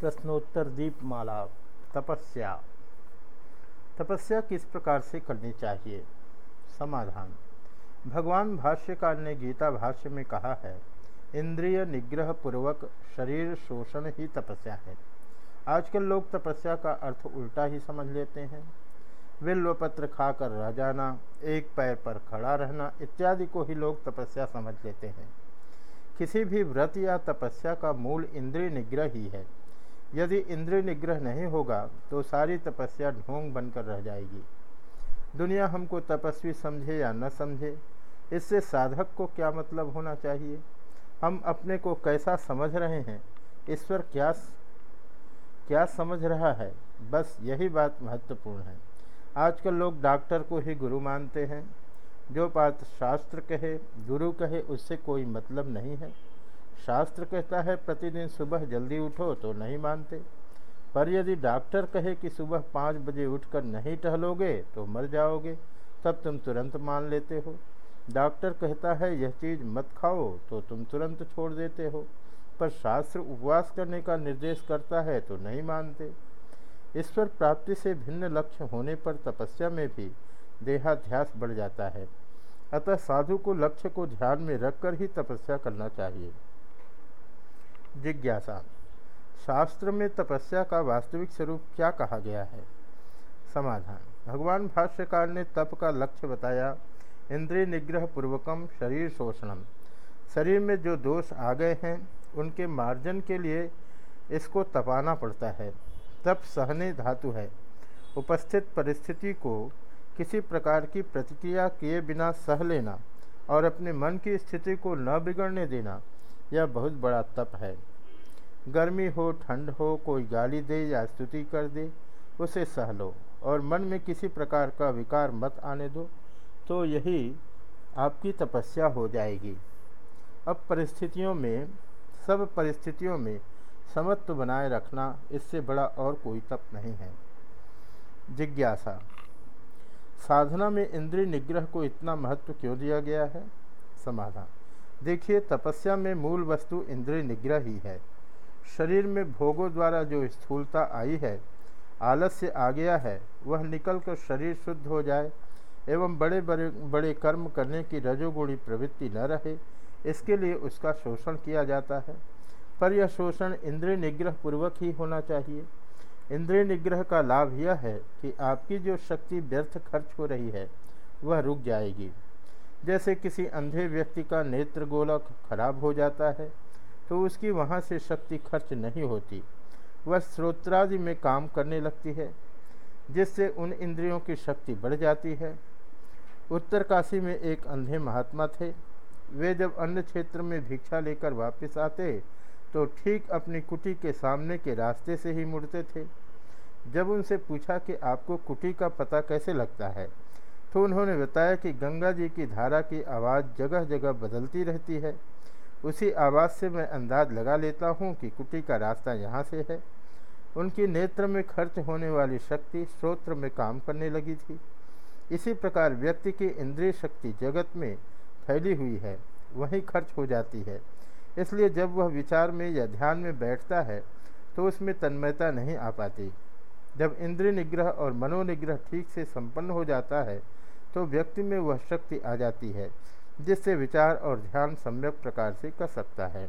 प्रश्नोत्तर दीपमाला, तपस्या। तपस्या किस प्रकार से करनी चाहिए? समाधान। भगवान भाष्यकार ने गीता भाष्य में कहा है, इंद्रिय निग्रह पूर्वक शरीर शोषण ही तपस्या है। आजकल लोग तपस्या का अर्थ उल्टा ही समझ लेते हैं। विल्वपत्र खाकर रह जाना, एक पैर पर खड़ा रहना, इत्यादि को ही लोग तपस्या समझ लेते हैं। किसी भी व्रत या तपस्या का मूल इंद्रिय निग्रह ही है। यदि इंद्रिय निग्रह नहीं होगा तो सारी तपस्या ढोंग बनकर रह जाएगी। दुनिया हमको तपस्वी समझे या न समझे, इससे साधक को क्या मतलब होना चाहिए? हम अपने को कैसा समझ रहे हैं? ईश्वर क्या क्या समझ रहा है? बस यही बात महत्वपूर्ण है। आजकल लोग डॉक्टर को ही गुरु मानते हैं। जो बात शास्त्र कहे, गुरु कहे, उससे कोई मतलब नहीं है। शास्त्र कहता है, प्रतिदिन सुबह जल्दी उठो तो नहीं मानते। पर यदि डॉक्टर कहे कि सुबह पाँच बजे उठकर नहीं टहलोगे तो मर जाओगे, तब तुम तुरंत मान लेते हो। डॉक्टर कहता है, यह चीज़ मत खाओ तो तुम तुरंत छोड़ देते हो। पर शास्त्र उपवास करने का निर्देश करता है तो नहीं मानते। ईश्वर प्राप्ति से भिन्न लक्ष्य होने पर तपस्या में भी देहाध्यास बढ़ जाता है। अतः साधु को लक्ष्य को ध्यान में रखकर ही तपस्या करना चाहिए। जिज्ञासा। शास्त्र में तपस्या का वास्तविक स्वरूप क्या कहा गया है? समाधान। भगवान भाष्यकार ने तप का लक्ष्य बताया इंद्रिय निग्रह पूर्वकम शरीर शोषणम। शरीर में जो दोष आ गए हैं, उनके मार्जन के लिए इसको तपाना पड़ता है। तप सहने धातु है। उपस्थित परिस्थिति को किसी प्रकार की प्रतिक्रिया किए बिना सह लेना और अपने मन की स्थिति को न बिगड़ने देना यह बहुत बड़ा तप है। गर्मी हो, ठंड हो, कोई गाली दे या स्तुति कर दे, उसे सह लो और मन में किसी प्रकार का विकार मत आने दो तो यही आपकी तपस्या हो जाएगी। अब परिस्थितियों में, सब परिस्थितियों में समत्व बनाए रखना इससे बड़ा और कोई तप नहीं है। जिज्ञासा। साधना में इंद्रिय निग्रह को इतना महत्व क्यों दिया गया है? समाधान। देखिए, तपस्या में मूल वस्तु इंद्रिय निग्रह ही है। शरीर में भोगों द्वारा जो स्थूलता आई है, आलस्य आ गया है, वह निकल कर शरीर शुद्ध हो जाए एवं बड़े बड़े बड़े कर्म करने की रजोगुणी प्रवृत्ति न रहे, इसके लिए उसका शोषण किया जाता है। पर यह शोषण इंद्रिय निग्रह पूर्वक ही होना चाहिए। इंद्रिय निग्रह का लाभ यह है कि आपकी जो शक्ति व्यर्थ खर्च हो रही है, वह रुक जाएगी। जैसे किसी अंधे व्यक्ति का नेत्र गोलक खराब हो जाता है तो उसकी वहाँ से शक्ति खर्च नहीं होती। वह स्रोत्रादि में काम करने लगती है, जिससे उन इंद्रियों की शक्ति बढ़ जाती है। उत्तर काशी में एक अंधे महात्मा थे। वे जब अन्य क्षेत्र में भिक्षा लेकर वापस आते तो ठीक अपनी कुटी के सामने के रास्ते से ही मुड़ते थे। जब उनसे पूछा कि आपको कुटी का पता कैसे लगता है तो उन्होंने बताया कि गंगा जी की धारा की आवाज़ जगह जगह बदलती रहती है। उसी आवाज़ से मैं अंदाज लगा लेता हूँ कि कुटी का रास्ता यहाँ से है। उनकी नेत्र में खर्च होने वाली शक्ति श्रोत्र में काम करने लगी थी। इसी प्रकार व्यक्ति की इंद्रिय शक्ति जगत में फैली हुई है, वहीं खर्च हो जाती है। इसलिए जब वह विचार में या ध्यान में बैठता है तो उसमें तन्मयता नहीं आ पाती। जब इंद्रिय निग्रह और मनोनिग्रह ठीक से संपन्न हो जाता है तो व्यक्ति में वह शक्ति आ जाती है, जिससे विचार और ध्यान सम्यक प्रकार से कर सकता है।